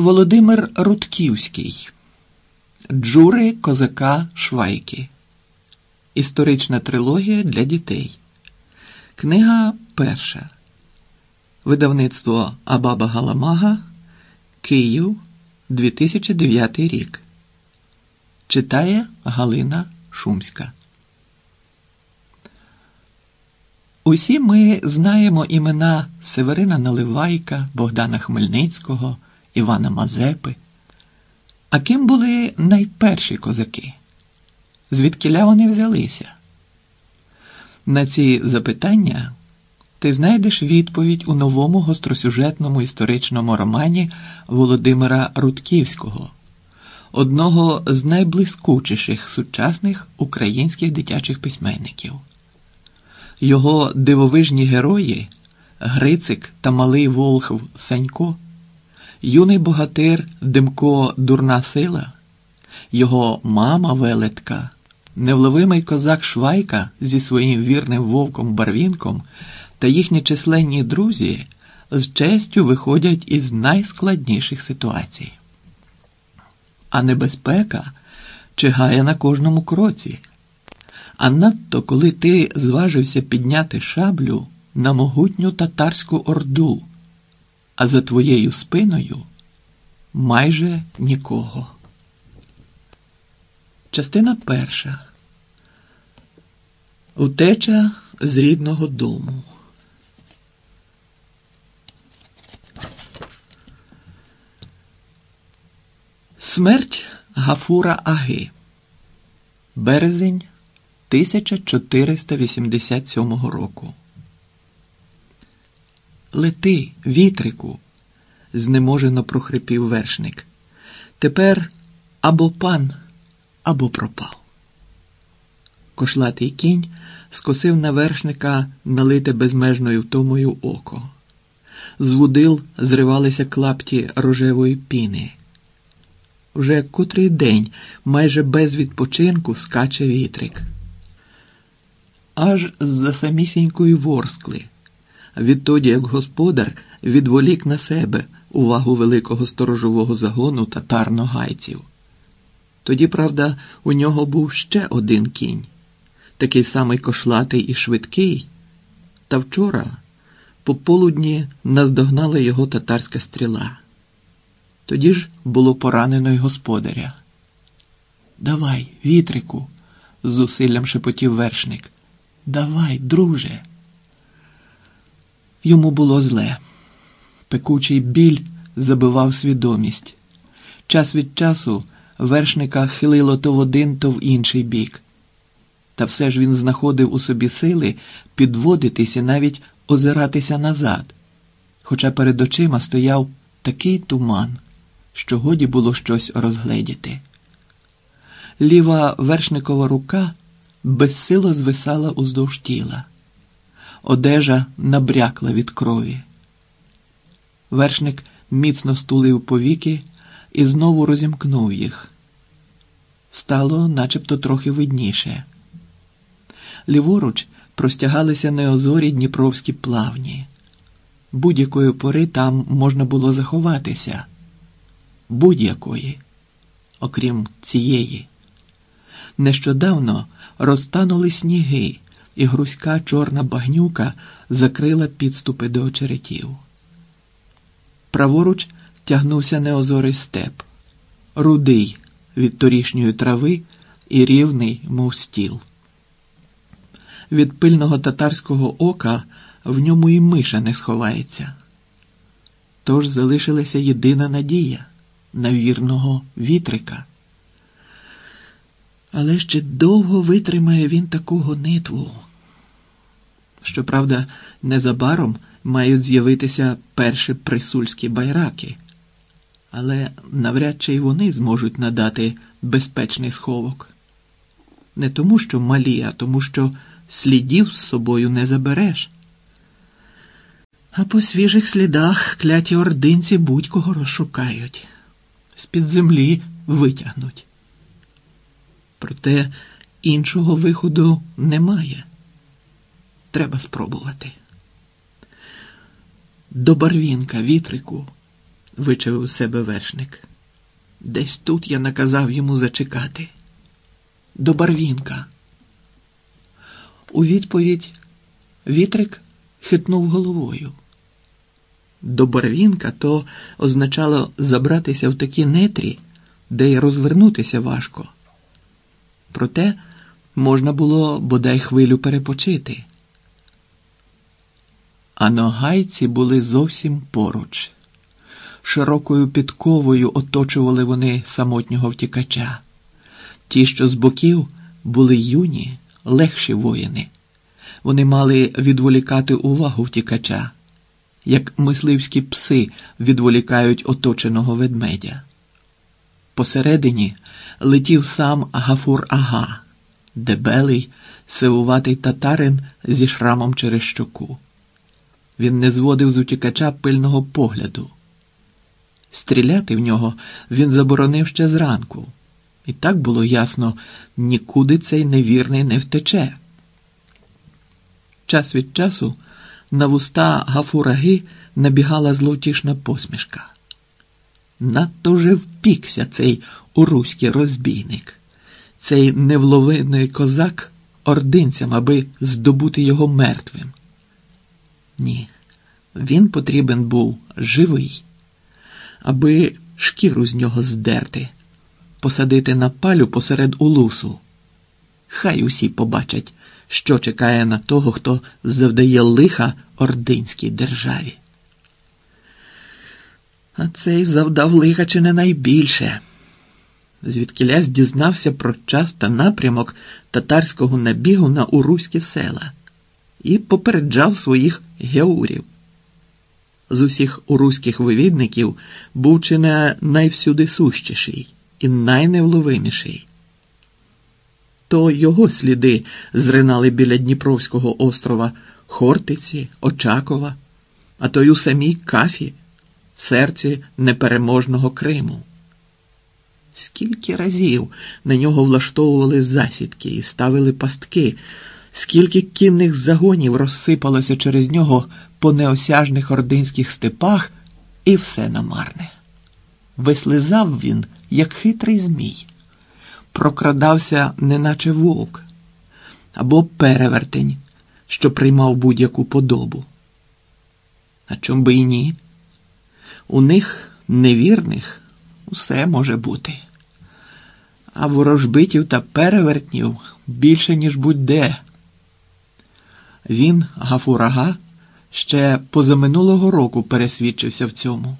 Володимир Рудківський, Джури Козака Швайки. Історична трилогія для дітей. Книга перша. Видавництво Абаба Галамага. Київ 2009 рік. Читає Галина Шумська. Усі ми знаємо імена Северина Наливайка, Богдана Хмельницького. Івана Мазепи. А ким були найперші козаки? Звідкіля вони взялися? На ці запитання ти знайдеш відповідь у новому гостросюжетному історичному романі Володимира Рудківського, одного з найблискучіших сучасних українських дитячих письменників. Його дивовижні герої Грицик та малий Волхв Санько юний богатир Димко Дурна Сила, його мама велетка, невловимий козак Швайка зі своїм вірним вовком Барвінком та їхні численні друзі з честю виходять із найскладніших ситуацій. А небезпека чигає на кожному кроці. А надто коли ти зважився підняти шаблю на могутню татарську орду а за твоєю спиною майже нікого. Частина перша. Утеча з рідного дому. Смерть Гафура Аги. Березень 1487 року. Лети, вітрику, знеможено прохрипів вершник. Тепер або пан, або пропав. Кошлатий кінь скосив на вершника налите безмежною втомою око. З вудил зривалися клапті рожевої піни. Вже котрий день майже без відпочинку скаче вітрик. Аж з-за самісінької ворскли відтоді як господар відволік на себе увагу великого сторожового загону татар ногайців. Тоді, правда, у нього був ще один кінь, такий самий кошлатий і швидкий, та вчора по полудні наздогнала його татарська стріла. Тоді ж було поранено й господаря. Давай, вітрику, з зусиллям шепотів вершник. Давай, друже. Йому було зле. Пекучий біль забивав свідомість. Час від часу вершника хилило то в один, то в інший бік. Та все ж він знаходив у собі сили підводитися, навіть озиратися назад, хоча перед очима стояв такий туман, що годі було щось розгледіти. Ліва вершникова рука безсило звисала уздовж тіла одежа набрякла від крові. Вершник міцно стулив повіки і знову розімкнув їх. Стало начебто трохи видніше. Ліворуч простягалися неозорі дніпровські плавні. Будь-якої пори там можна було заховатися, будь-якої, окрім цієї. Нещодавно розтанули сніги і грузька чорна багнюка закрила підступи до очеретів. Праворуч тягнувся неозорий степ, рудий від торішньої трави і рівний, мов стіл. Від пильного татарського ока в ньому і миша не сховається. Тож залишилася єдина надія на вірного вітрика. Але ще довго витримає він таку гонитву. Щоправда, незабаром мають з'явитися перші присульські байраки, але навряд чи й вони зможуть надати безпечний сховок. Не тому, що малі, а тому, що слідів з собою не забереш. А по свіжих слідах кляті ординці будь-кого розшукають, з-під землі витягнуть. Проте іншого виходу немає. Треба спробувати. До барвінка, вітрику, вичавив себе вершник. Десь тут я наказав йому зачекати. До барвінка. У відповідь вітрик хитнув головою. До барвінка то означало забратися в такі нетрі, де й розвернутися важко. Проте можна було бодай хвилю перепочити. А ногайці були зовсім поруч. Широкою підковою оточували вони самотнього втікача. Ті, що з боків, були юні, легші воїни. Вони мали відволікати увагу втікача, як мисливські пси відволікають оточеного ведмедя. Посередині летів сам Гафур Ага, дебелий, сивуватий татарин зі шрамом через щоку. Він не зводив з утікача пильного погляду. Стріляти в нього він заборонив ще зранку, і так було ясно, нікуди цей невірний не втече. Час від часу на вуста Гафураги набігала зловтішна посмішка. Надто вже впікся цей уруський розбійник, цей невловинний козак ординцям, аби здобути його мертвим. Ні, він потрібен був живий, аби шкіру з нього здерти, посадити на палю посеред улусу. Хай усі побачать, що чекає на того, хто завдає лиха ординській державі. А цей завдав лиха чи не найбільше. Звідкилясь дізнався про час та напрямок татарського набігу на уруські села і попереджав своїх геурів. З усіх уруських вивідників був чи не найвсюди сущіший і найневловиміший. То його сліди зринали біля Дніпровського острова Хортиці, Очакова, а то й у самій Кафі, серці непереможного Криму. Скільки разів на нього влаштовували засідки і ставили пастки, скільки кінних загонів розсипалося через нього по неосяжних ординських степах, і все намарне. Вислизав він, як хитрий змій, прокрадався, неначе вовк, або перевертень, що приймав будь-яку подобу. А чом би і ні? У них невірних усе може бути. А ворожбитів та перевертнів більше, ніж будь-де. Він, Гафурага, ще позаминулого року пересвідчився в цьому.